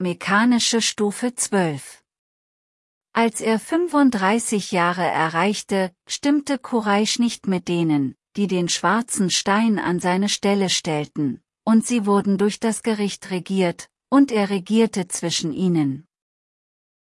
mechanische Stufe 12. Als er 35 Jahre erreichte, stimmte Quraysh nicht mit denen, die den schwarzen Stein an seine Stelle stellten, und sie wurden durch das Gericht regiert, und er regierte zwischen ihnen.